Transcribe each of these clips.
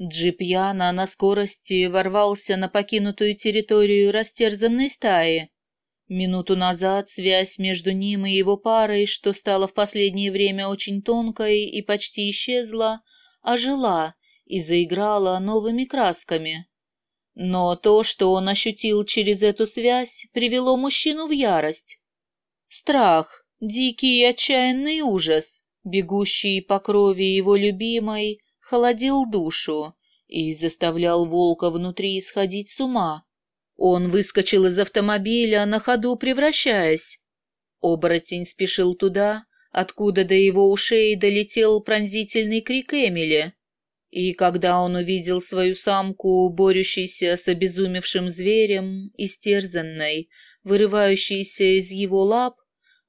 Джип Яна на скорости ворвался на покинутую территорию растерзанной стаи. Минуту назад связь между ним и его парой, что стала в последнее время очень тонкой и почти исчезла, ожила и заиграла новыми красками. Но то, что он ощутил через эту связь, привело мужчину в ярость. Страх, дикий и отчаянный ужас, бегущий по крови его любимой, холодил душу и заставлял волка внутри исходить с ума. Он выскочил из автомобиля, на ходу превращаясь. Оборотень спешил туда, откуда до его ушей долетел пронзительный крик Эмили. И когда он увидел свою самку, борющейся с обезумевшим зверем, истерзанной, вырывающейся из его лап,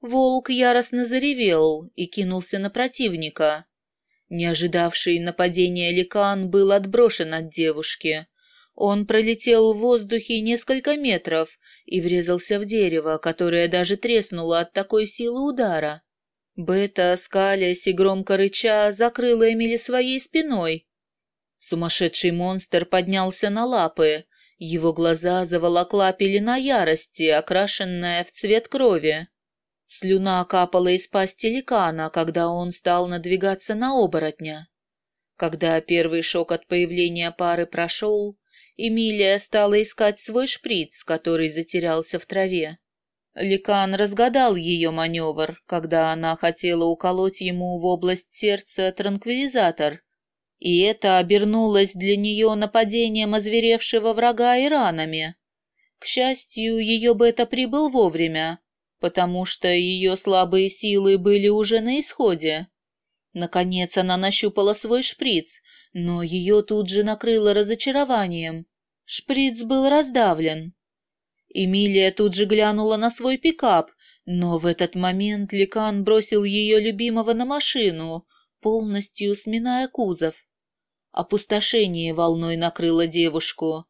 волк яростно заревел и кинулся на противника. Не ожидавший нападения ликан был отброшен от девушки. Он пролетел в воздухе несколько метров и врезался в дерево, которое даже треснуло от такой силы удара. Бета, скалясь и громко рыча, закрыла Эмили своей спиной. Сумасшедший монстр поднялся на лапы. Его глаза заволокла пелена ярости, окрашенная в цвет крови. Слюна капала из пасти ликана, когда он стал надвигаться на оборотня. Когда первый шок от появления пары прошел, Эмилия стала искать свой шприц, который затерялся в траве. Ликан разгадал ее маневр, когда она хотела уколоть ему в область сердца транквилизатор, и это обернулось для нее нападением озверевшего врага и ранами. К счастью, ее бета прибыл вовремя, потому что ее слабые силы были уже на исходе. Наконец она нащупала свой шприц, но ее тут же накрыло разочарованием. Шприц был раздавлен. Эмилия тут же глянула на свой пикап, но в этот момент Ликан бросил ее любимого на машину, полностью сминая кузов. Опустошение волной накрыло девушку.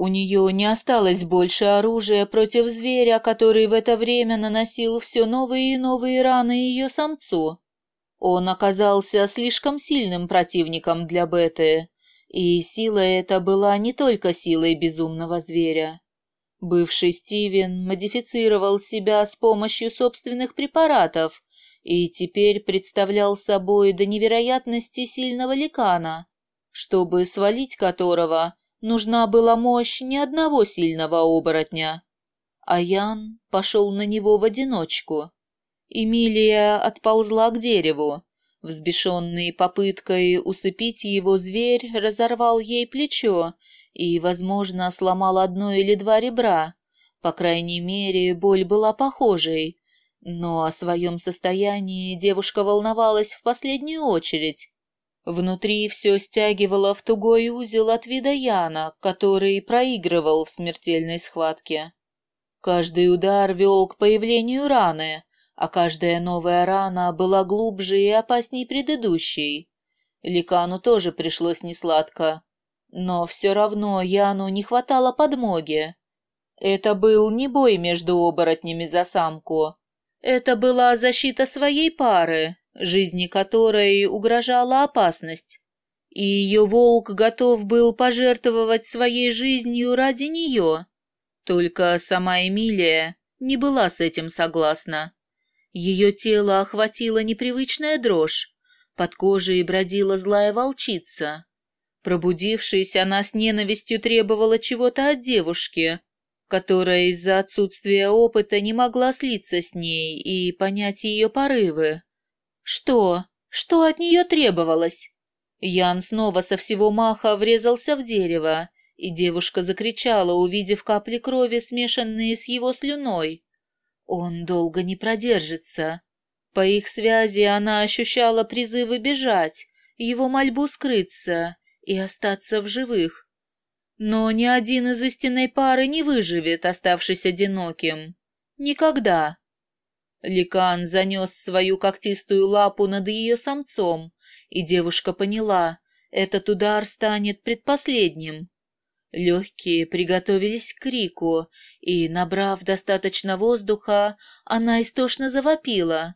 У нее не осталось больше оружия против зверя, который в это время наносил все новые и новые раны ее самцу. Он оказался слишком сильным противником для Беты, и сила эта была не только силой безумного зверя. Бывший Стивен модифицировал себя с помощью собственных препаратов и теперь представлял собой до невероятности сильного ликана, чтобы свалить которого нужна была мощь ни одного сильного оборотня. А Ян пошел на него в одиночку. Эмилия отползла к дереву. Взбешенный попыткой усыпить его зверь разорвал ей плечо и, возможно, сломал одно или два ребра. По крайней мере, боль была похожей. Но о своем состоянии девушка волновалась в последнюю очередь. Внутри все стягивало в тугой узел от вида Яна, который проигрывал в смертельной схватке. Каждый удар вел к появлению раны, а каждая новая рана была глубже и опасней предыдущей. Ликану тоже пришлось несладко, но все равно Яну не хватало подмоги. Это был не бой между оборотнями за самку. Это была защита своей пары, жизни которой угрожала опасность, и ее волк готов был пожертвовать своей жизнью ради нее. Только сама Эмилия не была с этим согласна. Ее тело охватила непривычная дрожь, под кожей бродила злая волчица. Пробудившись, она с ненавистью требовала чего-то от девушки, которая из-за отсутствия опыта не могла слиться с ней и понять ее порывы. Что? Что от нее требовалось? Ян снова со всего маха врезался в дерево, и девушка закричала, увидев капли крови, смешанные с его слюной. Он долго не продержится. По их связи она ощущала призывы бежать, его мольбу скрыться и остаться в живых. Но ни один из истинной пары не выживет, оставшись одиноким. Никогда. Ликан занес свою когтистую лапу над ее самцом, и девушка поняла, этот удар станет предпоследним. Легкие приготовились к крику, и, набрав достаточно воздуха, она истошно завопила.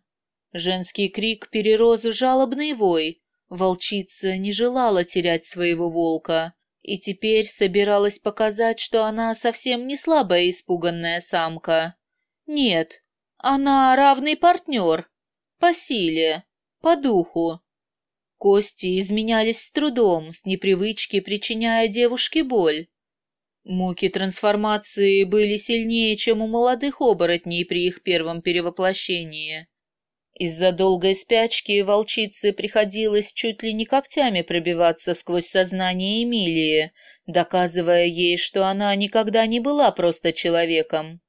Женский крик перерос в жалобный вой, Волчица не желала терять своего волка и теперь собиралась показать, что она совсем не слабая испуганная самка. Нет, она равный партнер. По силе, по духу. Кости изменялись с трудом, с непривычки причиняя девушке боль. Муки трансформации были сильнее, чем у молодых оборотней при их первом перевоплощении. Из-за долгой спячки волчице приходилось чуть ли не когтями пробиваться сквозь сознание Эмилии, доказывая ей, что она никогда не была просто человеком.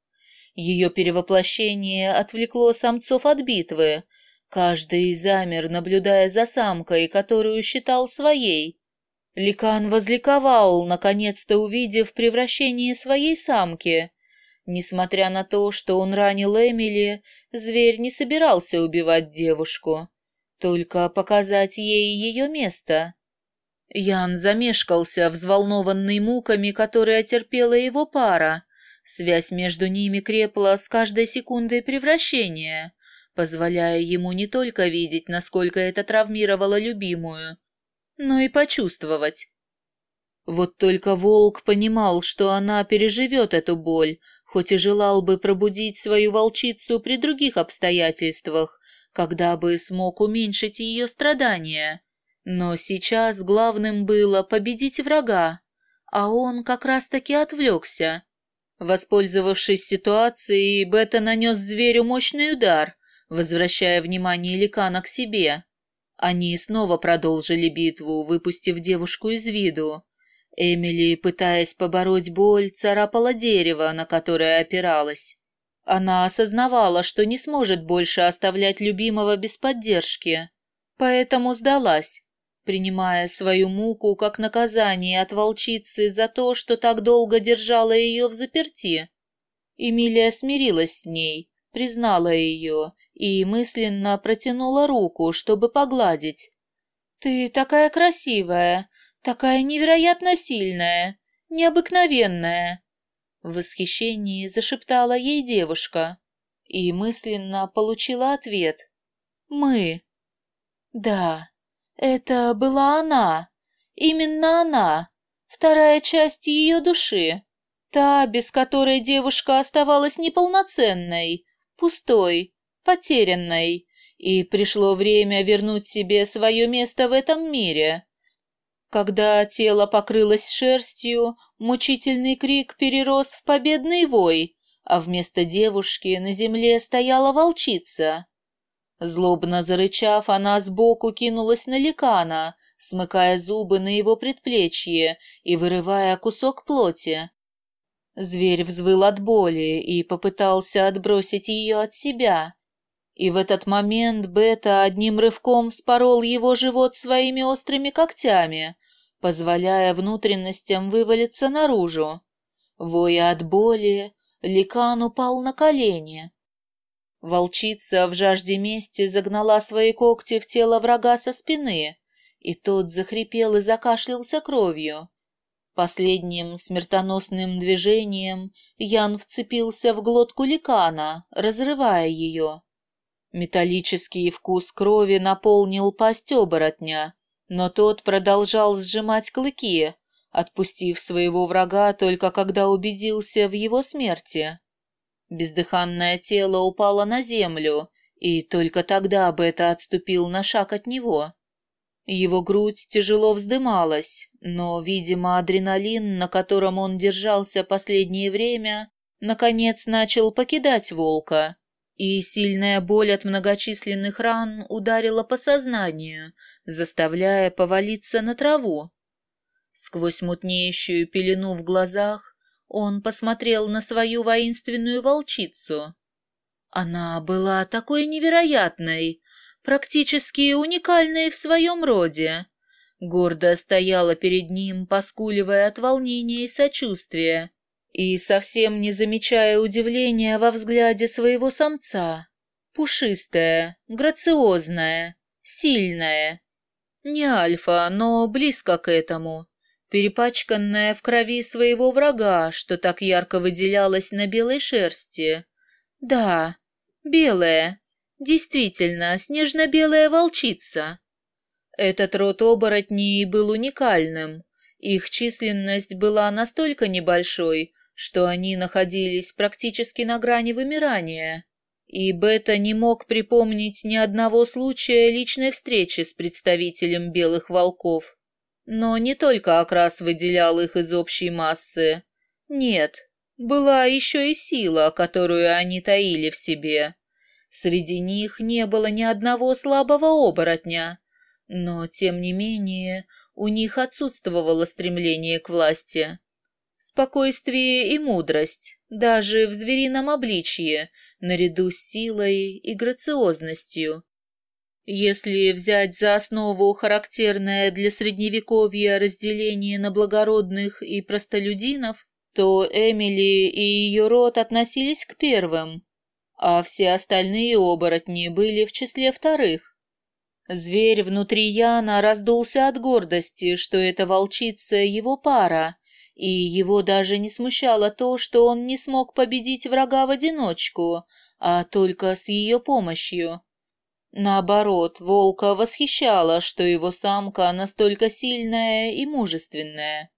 Ее перевоплощение отвлекло самцов от битвы. Каждый замер, наблюдая за самкой, которую считал своей. Ликан возликовал, наконец-то увидев превращение своей самки. Несмотря на то, что он ранил Эмили, зверь не собирался убивать девушку, только показать ей ее место. Ян замешкался, взволнованный муками, которые терпела его пара. Связь между ними крепла с каждой секундой превращения, позволяя ему не только видеть, насколько это травмировало любимую, но и почувствовать. Вот только волк понимал, что она переживет эту боль, хоть и желал бы пробудить свою волчицу при других обстоятельствах, когда бы смог уменьшить ее страдания. Но сейчас главным было победить врага, а он как раз-таки отвлекся. Воспользовавшись ситуацией, Бета нанес зверю мощный удар, возвращая внимание Ликана к себе. Они снова продолжили битву, выпустив девушку из виду. Эмили, пытаясь побороть боль, царапала дерево, на которое опиралась. Она осознавала, что не сможет больше оставлять любимого без поддержки, поэтому сдалась, принимая свою муку как наказание от волчицы за то, что так долго держала ее в заперти. Эмилия смирилась с ней, признала ее и мысленно протянула руку, чтобы погладить. «Ты такая красивая, такая невероятно сильная, необыкновенная!» В восхищении зашептала ей девушка и мысленно получила ответ. «Мы». «Да, это была она, именно она, вторая часть ее души, та, без которой девушка оставалась неполноценной, пустой, потерянной, и пришло время вернуть себе свое место в этом мире. Когда тело покрылось шерстью, мучительный крик перерос в победный вой, а вместо девушки на земле стояла волчица. Злобно зарычав, она сбоку кинулась на ликана, смыкая зубы на его предплечье и вырывая кусок плоти. Зверь взвыл от боли и попытался отбросить ее от себя. И в этот момент Бета одним рывком спорол его живот своими острыми когтями, позволяя внутренностям вывалиться наружу. Воя от боли, Ликан упал на колени. Волчица в жажде мести загнала свои когти в тело врага со спины, и тот захрипел и закашлялся кровью. Последним смертоносным движением Ян вцепился в глотку ликана, разрывая ее. Металлический вкус крови наполнил пасть оборотня, но тот продолжал сжимать клыки, отпустив своего врага только когда убедился в его смерти. Бездыханное тело упало на землю, и только тогда Бета отступил на шаг от него. Его грудь тяжело вздымалась, но, видимо, адреналин, на котором он держался последнее время, наконец начал покидать волка, и сильная боль от многочисленных ран ударила по сознанию, заставляя повалиться на траву. Сквозь мутнеющую пелену в глазах он посмотрел на свою воинственную волчицу. Она была такой невероятной, практически уникальной в своем роде. Гордо стояла перед ним, поскуливая от волнения и сочувствия, и совсем не замечая удивления во взгляде своего самца. Пушистая, грациозная, сильная. Не альфа, но близко к этому. Перепачканная в крови своего врага, что так ярко выделялась на белой шерсти. Да, белая, Действительно, снежно-белая волчица. Этот род оборотней был уникальным. Их численность была настолько небольшой, что они находились практически на грани вымирания. И Бета не мог припомнить ни одного случая личной встречи с представителем белых волков. Но не только окрас выделял их из общей массы. Нет, была еще и сила, которую они таили в себе. Среди них не было ни одного слабого оборотня, но, тем не менее, у них отсутствовало стремление к власти. Спокойствие и мудрость, даже в зверином обличье, наряду с силой и грациозностью. Если взять за основу характерное для средневековья разделение на благородных и простолюдинов, то Эмили и ее род относились к первым, а все остальные оборотни были в числе вторых. Зверь внутри Яна раздулся от гордости, что эта волчица его пара, и его даже не смущало то, что он не смог победить врага в одиночку, а только с ее помощью. Наоборот, волка восхищало, что его самка настолько сильная и мужественная.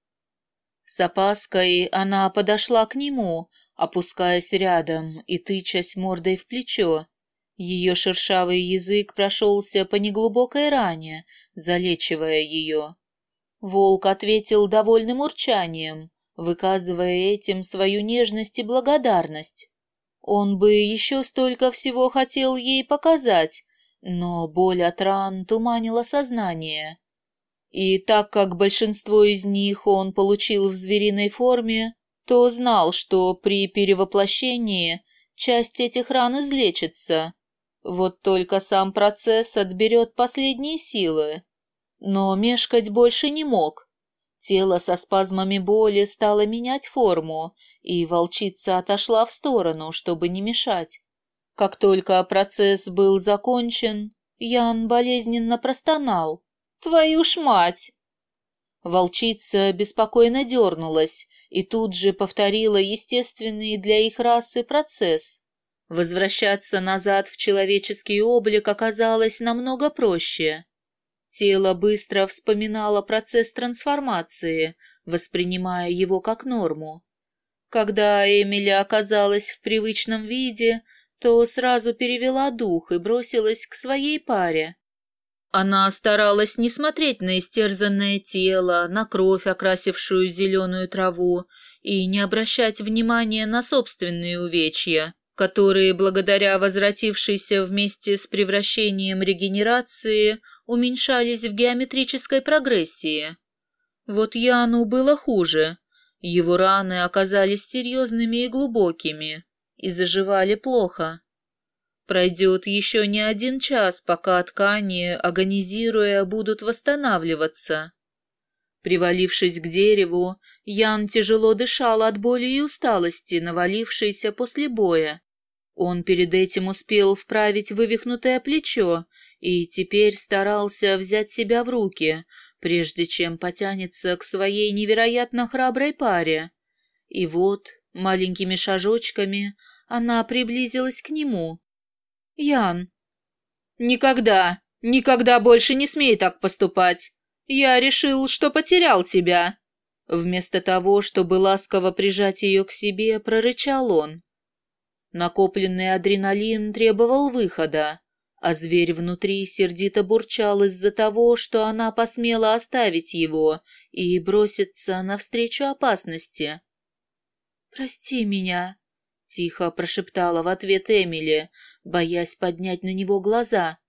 С опаской она подошла к нему, опускаясь рядом и тычась мордой в плечо. Ее шершавый язык прошелся по неглубокой ране, залечивая ее. Волк ответил довольным урчанием, выказывая этим свою нежность и благодарность. Он бы еще столько всего хотел ей показать, но боль от ран туманила сознание. И так как большинство из них он получил в звериной форме, то знал, что при перевоплощении часть этих ран излечится. Вот только сам процесс отберет последние силы. Но мешкать больше не мог. Тело со спазмами боли стало менять форму, и волчица отошла в сторону, чтобы не мешать. Как только процесс был закончен, Ян болезненно простонал. «Твою ж мать!» Волчица беспокойно дернулась и тут же повторила естественный для их расы процесс. Возвращаться назад в человеческий облик оказалось намного проще. Тело быстро вспоминало процесс трансформации, воспринимая его как норму. Когда Эмили оказалась в привычном виде, то сразу перевела дух и бросилась к своей паре. Она старалась не смотреть на истерзанное тело, на кровь, окрасившую зеленую траву, и не обращать внимания на собственные увечья, которые, благодаря возвратившейся вместе с превращением регенерации, уменьшались в геометрической прогрессии. Вот Яну было хуже. Его раны оказались серьезными и глубокими и заживали плохо. Пройдет еще не один час, пока ткани, агонизируя, будут восстанавливаться. Привалившись к дереву, Ян тяжело дышал от боли и усталости, навалившейся после боя. Он перед этим успел вправить вывихнутое плечо и теперь старался взять себя в руки, прежде чем потянется к своей невероятно храброй паре. И вот, маленькими шажочками, она приблизилась к нему. «Ян!» «Никогда, никогда больше не смей так поступать! Я решил, что потерял тебя!» Вместо того, чтобы ласково прижать ее к себе, прорычал он. Накопленный адреналин требовал выхода, а зверь внутри сердито бурчал из-за того, что она посмела оставить его и броситься навстречу опасности. «Прости меня», Тихо прошептала в ответ Эмили, боясь поднять на него глаза.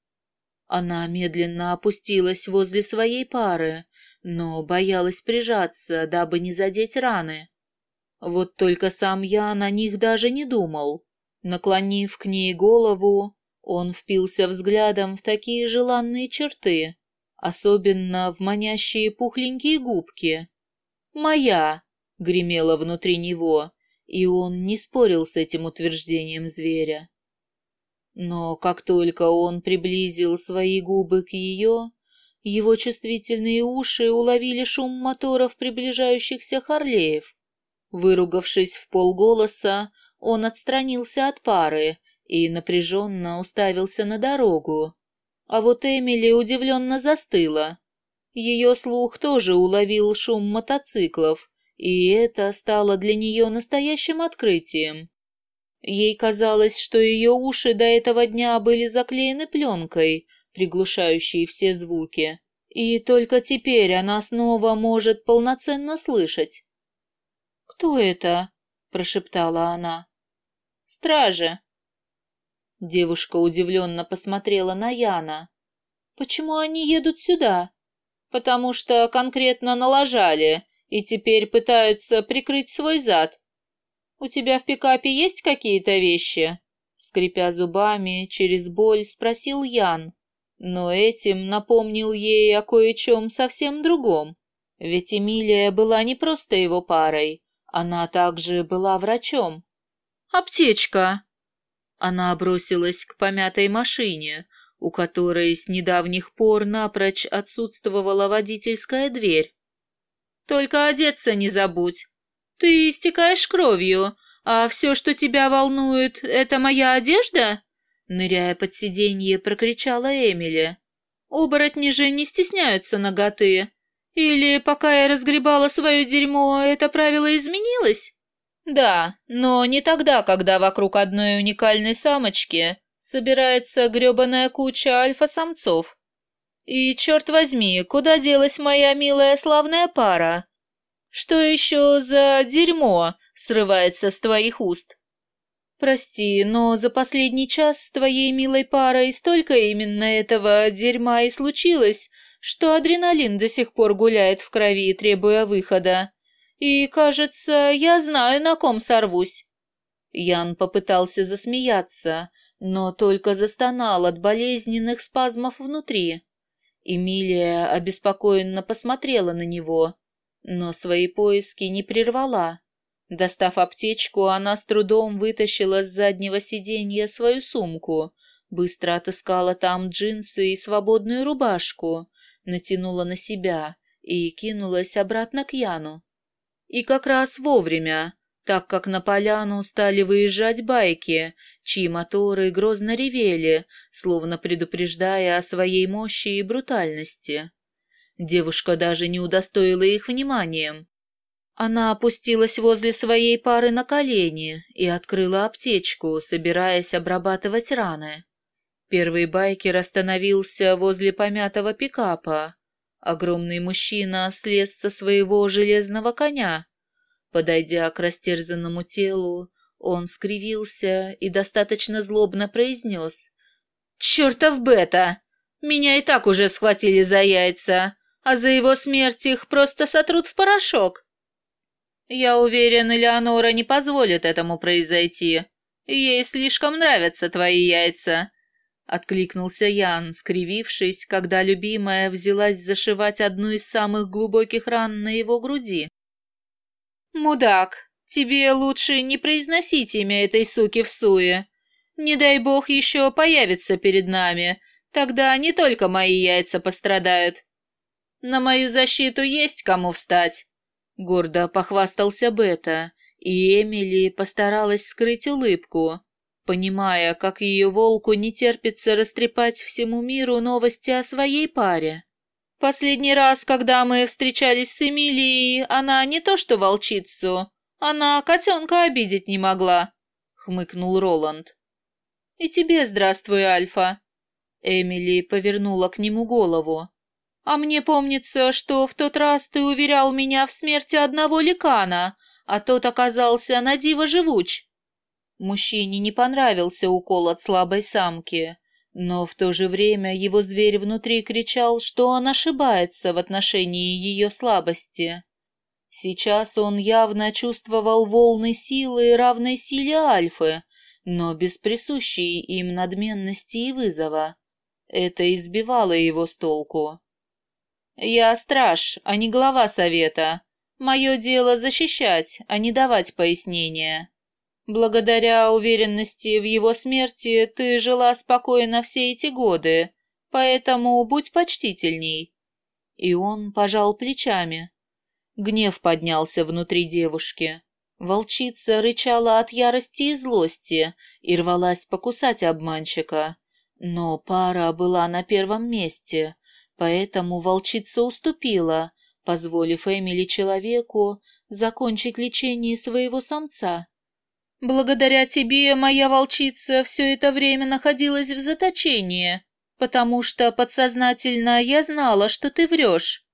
Она медленно опустилась возле своей пары, но боялась прижаться, дабы не задеть раны. Вот только сам я на них даже не думал. Наклонив к ней голову, он впился взглядом в такие желанные черты, особенно в манящие пухленькие губки. «Моя!» — гремело внутри него, и он не спорил с этим утверждением зверя. Но как только он приблизил свои губы к ее, его чувствительные уши уловили шум моторов приближающихся Харлеев. Выругавшись в полголоса, он отстранился от пары и напряженно уставился на дорогу. А вот Эмили удивленно застыла. Ее слух тоже уловил шум мотоциклов, и это стало для нее настоящим открытием. Ей казалось, что ее уши до этого дня были заклеены пленкой, приглушающей все звуки, и только теперь она снова может полноценно слышать. «Кто это?» — прошептала она. «Стражи». Девушка удивленно посмотрела на Яна. «Почему они едут сюда?» «Потому что конкретно налажали и теперь пытаются прикрыть свой зад. У тебя в пикапе есть какие-то вещи?» Скрипя зубами, через боль спросил Ян, но этим напомнил ей о кое-чем совсем другом. Ведь Эмилия была не просто его парой, она также была врачом. «Аптечка!» Она бросилась к помятой машине, у которой с недавних пор напрочь отсутствовала водительская дверь. «Только одеться не забудь. Ты истекаешь кровью, а все, что тебя волнует, это моя одежда?» Ныряя под сиденье, прокричала Эмили. «Оборотни же не стесняются ноготы. Или пока я разгребала свое дерьмо, это правило изменилось?» «Да, но не тогда, когда вокруг одной уникальной самочки собирается гребаная куча альфа-самцов. И, черт возьми, куда делась моя милая славная пара? Что еще за дерьмо срывается с твоих уст?» «Прости, но за последний час с твоей милой парой столько именно этого дерьма и случилось, что адреналин до сих пор гуляет в крови, требуя выхода. И, кажется, я знаю, на ком сорвусь». Ян попытался засмеяться, но только застонал от болезненных спазмов внутри. Эмилия обеспокоенно посмотрела на него, но свои поиски не прервала. Достав аптечку, она с трудом вытащила с заднего сиденья свою сумку, быстро отыскала там джинсы и свободную рубашку, натянула на себя и кинулась обратно к Яну. И как раз вовремя, так как на поляну стали выезжать байки, чьи моторы грозно ревели, словно предупреждая о своей мощи и брутальности. Девушка даже не удостоила их вниманием, она опустилась возле своей пары на колени и открыла аптечку, собираясь обрабатывать раны. Первый байкер остановился возле помятого пикапа. Огромный мужчина слез со своего железного коня. Подойдя к растерзанному телу, он скривился и достаточно злобно произнес. «Чертов бета! Меня и так уже схватили за яйца, а за его смерть их просто сотрут в порошок. «Я уверен, Элеонора не позволит этому произойти. Ей слишком нравятся твои яйца», — откликнулся Ян, скривившись, когда любимая взялась зашивать одну из самых глубоких ран на его груди. «Мудак, тебе лучше не произносить имя этой суки в суе. Не дай бог еще появится перед нами, тогда не только мои яйца пострадают. На мою защиту есть кому встать». Гордо похвастался Бета, и Эмили постаралась скрыть улыбку, понимая, как ее волку не терпится растрепать всему миру новости о своей паре. Последний раз, когда мы встречались с Эмилией, она не то что волчицу, она котенка обидеть не могла, хмыкнул Роланд. И тебе здравствуй, Альфа. Эмили повернула к нему голову. А мне помнится, что в тот раз ты уверял меня в смерти одного ликана, а тот оказался на диво живуч. Мужчине не понравился укол от слабой самки, но в то же время его зверь внутри кричал, что он ошибается в отношении ее слабости. Сейчас он явно чувствовал волны силы, равной силе Альфы, но без присущей им надменности и вызова. Это избивало его с толку. «Я страж, а не глава совета. Мое дело защищать, а не давать пояснения. Благодаря уверенности в его смерти ты жила спокойно все эти годы, поэтому будь почтительней». И он пожал плечами. Гнев поднялся внутри девушки. Волчица рычала от ярости и злости и рвалась покусать обманщика, Но пара была на первом месте, поэтому волчица уступила, позволив Эмили человеку закончить лечение своего самца. «Благодаря тебе моя волчица все это время находилась в заточении, потому что подсознательно я знала, что ты врешь.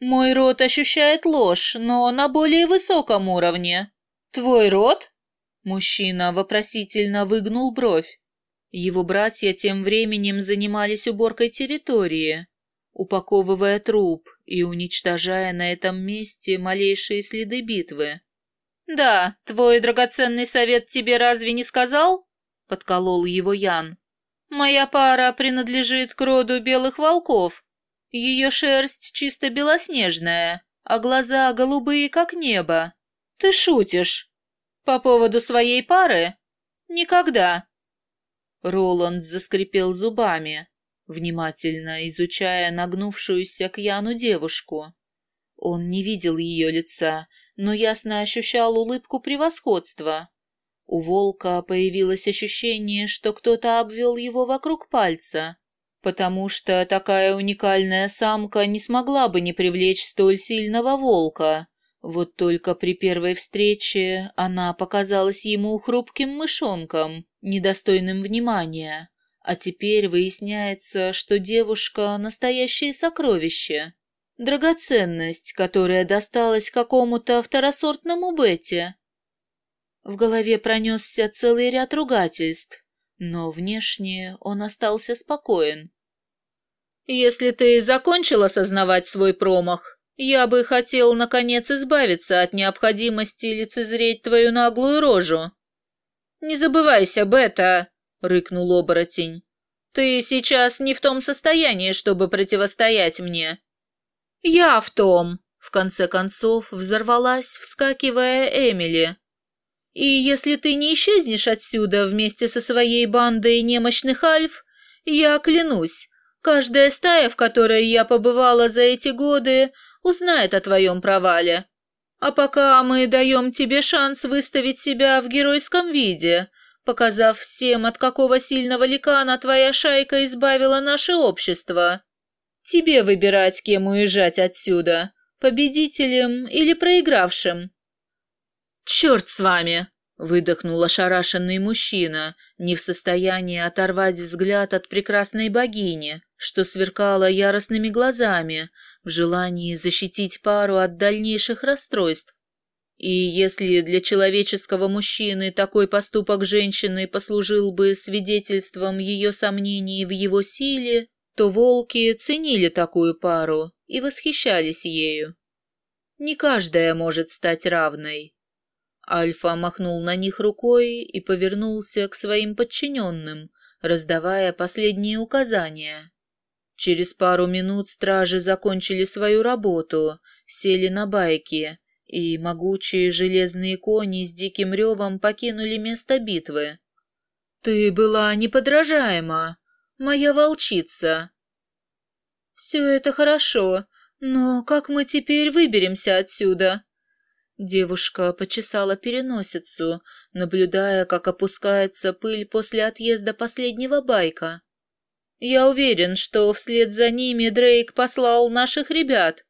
Мой род ощущает ложь, но на более высоком уровне. Твой род?» Мужчина вопросительно выгнул бровь. Его братья тем временем занимались уборкой территории, упаковывая труп и уничтожая на этом месте малейшие следы битвы. «Да, твой драгоценный совет тебе разве не сказал?» — подколол его Ян. «Моя пара принадлежит к роду белых волков. Ее шерсть чисто белоснежная, а глаза голубые, как небо. Ты шутишь. По поводу своей пары? Никогда. Роланд заскрипел зубами, внимательно изучая нагнувшуюся к Яну девушку. Он не видел ее лица, но ясно ощущал улыбку превосходства. У волка появилось ощущение, что кто-то обвел его вокруг пальца, потому что такая уникальная самка не смогла бы не привлечь столь сильного волка. Вот только при первой встрече она показалась ему хрупким мышонком, недостойным внимания, а теперь выясняется, что девушка — настоящее сокровище. Драгоценность, которая досталась какому-то второсортному Бете. В голове пронесся целый ряд ругательств, но внешне он остался спокоен. «Если ты закончил осознавать свой промах, я бы хотел, наконец, избавиться от необходимости лицезреть твою наглую рожу», «Не забывайся, Бета!» — рыкнул оборотень. «Ты сейчас не в том состоянии, чтобы противостоять мне». «Я в том!» — в конце концов взорвалась, вскакивая Эмили. «И если ты не исчезнешь отсюда вместе со своей бандой немощных альф, я клянусь, каждая стая, в которой я побывала за эти годы, узнает о твоем провале. А пока мы даем тебе шанс выставить себя в геройском виде, показав всем, от какого сильного ликана твоя шайка избавила наше общество. Тебе выбирать, кем уезжать отсюда, победителем или проигравшим. «Черт с вами!» — выдохнул ошарашенный мужчина, не в состоянии оторвать взгляд от прекрасной богини, что сверкала яростными глазами, в желании защитить пару от дальнейших расстройств. И если для человеческого мужчины такой поступок женщины послужил бы свидетельством ее сомнений в его силе, то волки ценили такую пару и восхищались ею. Не каждая может стать равной. Альфа махнул на них рукой и повернулся к своим подчиненным, раздавая последние указания. Через пару минут стражи закончили свою работу, сели на байки, и могучие железные кони с диким ревом покинули место битвы. «Ты была неподражаема, моя волчица!» «Все это хорошо, но как мы теперь выберемся отсюда?» Девушка почесала переносицу, наблюдая, как опускается пыль после отъезда последнего байка. Я уверен, что вслед за ними Дрейк послал наших ребят.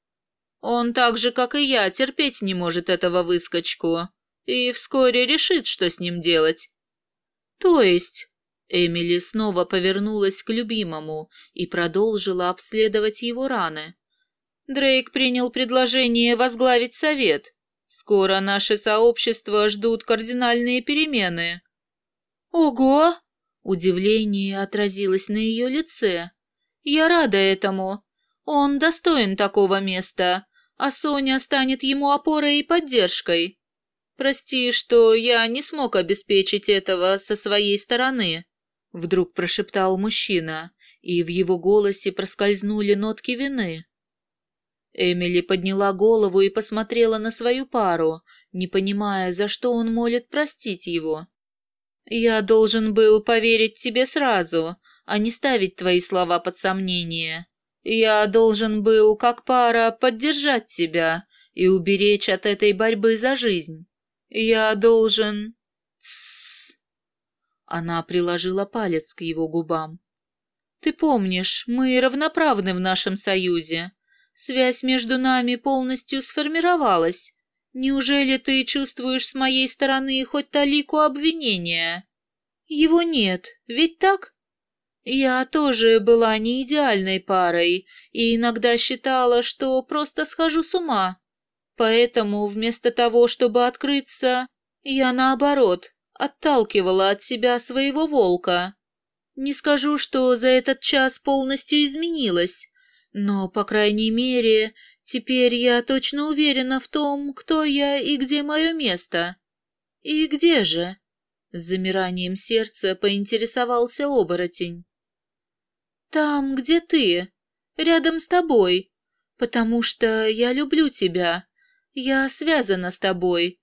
Он так же, как и я, терпеть не может этого выскочку и вскоре решит, что с ним делать. То есть... Эмили снова повернулась к любимому и продолжила обследовать его раны. Дрейк принял предложение возглавить совет. Скоро наше сообщество ждут кардинальные перемены. Ого! Удивление отразилось на ее лице. «Я рада этому. Он достоин такого места, а Соня станет ему опорой и поддержкой. Прости, что я не смог обеспечить этого со своей стороны», — вдруг прошептал мужчина, и в его голосе проскользнули нотки вины. Эмили подняла голову и посмотрела на свою пару, не понимая, за что он молит простить его. «Я должен был поверить тебе сразу, а не ставить твои слова под сомнение. Я должен был, как пара, поддержать тебя и уберечь от этой борьбы за жизнь. Я должен...» Тссс. Она приложила палец к его губам. Ты помнишь, мы равноправны в нашем союзе. Связь между нами полностью сформировалась. Неужели ты чувствуешь с моей стороны хоть талику обвинения? Его нет, ведь так? Я тоже была не идеальной парой и иногда считала, что просто схожу с ума. Поэтому вместо того, чтобы открыться, я наоборот отталкивала от себя своего волка. Не скажу, что за этот час полностью изменилась, но, по крайней мере, теперь я точно уверена в том, кто я и где мое место. И где же? С замиранием сердца поинтересовался оборотень. Там, где ты, рядом с тобой, потому что я люблю тебя. Я связана с тобой.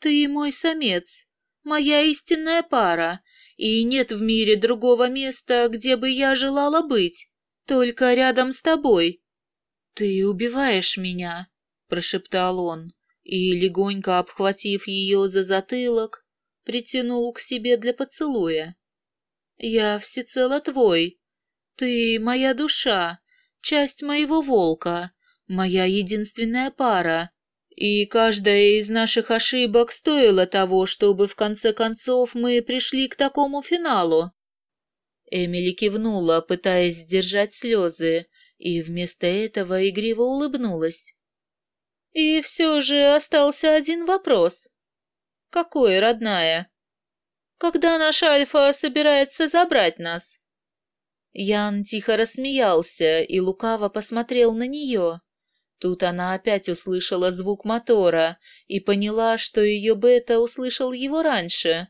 Ты мой самец, моя истинная пара, и нет в мире другого места, где бы я желала быть, только рядом с тобой. Ты убиваешь меня, прошептал он, и, легонько обхватив ее за затылок, притянул к себе для поцелуя. Я всецело твой, ты моя душа, часть моего волка, моя единственная пара, и каждая из наших ошибок стоила того, чтобы в конце концов мы пришли к такому финалу. Эмили кивнула, пытаясь сдержать слезы, и вместо этого игриво улыбнулась. И все же остался один вопрос. Какой, родная? Когда наш Альфа собирается забрать нас? Ян тихо рассмеялся и лукаво посмотрел на нее. Тут она опять услышала звук мотора и поняла, что ее Бета услышал его раньше.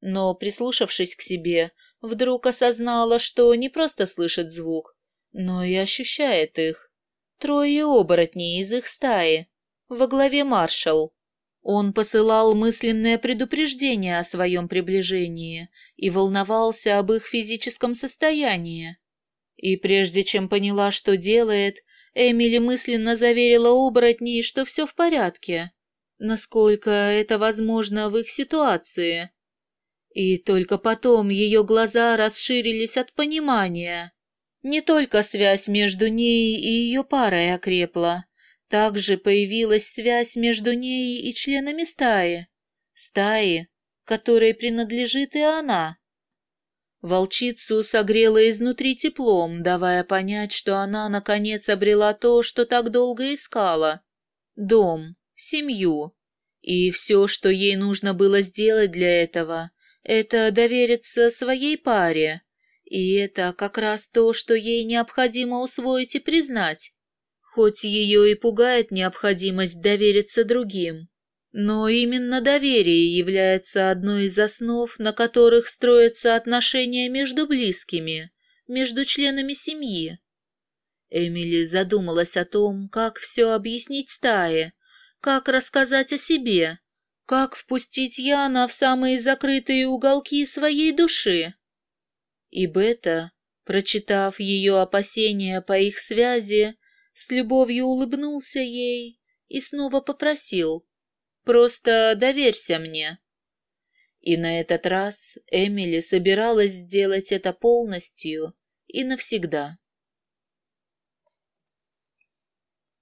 Но, прислушавшись к себе, вдруг осознала, что не просто слышит звук, но и ощущает их. Трое оборотней из их стаи. Во главе маршал. Он посылал мысленное предупреждение о своем приближении и волновался об их физическом состоянии. И прежде чем поняла, что делает, Эмили мысленно заверила оборотней, что все в порядке, насколько это возможно в их ситуации. И только потом ее глаза расширились от понимания. Не только связь между ней и ее парой окрепла, также появилась связь между ней и членами стаи. Стаи, которой принадлежит и она. Волчицу согрело изнутри теплом, давая понять, что она наконец обрела то, что так долго искала. Дом, семью. И все, что ей нужно было сделать для этого, это довериться своей паре. И это как раз то, что ей необходимо усвоить и признать хоть ее и пугает необходимость довериться другим. Но именно доверие является одной из основ, на которых строятся отношения между близкими, между членами семьи. Эмили задумалась о том, как все объяснить стае, как рассказать о себе, как впустить Яна в самые закрытые уголки своей души. И Бета, прочитав ее опасения по их связи, с любовью улыбнулся ей и снова попросил «Просто доверься мне». И на этот раз Эмили собиралась сделать это полностью и навсегда.